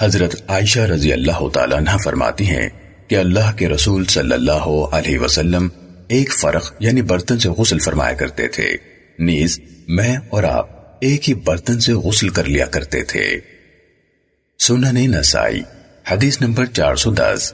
حضرت عائشہ رضی اللہ تعالیٰ عنہ فرماتی ہیں کہ اللہ کے رسول صلی اللہ علیہ وسلم ایک فرق یعنی برتن سے غسل فرمایا کرتے تھے۔ نیز میں اور آپ ایک ہی برتن سے غسل کر لیا کرتے تھے۔ سنن نسائی، حدیث نمبر چار سو دس۔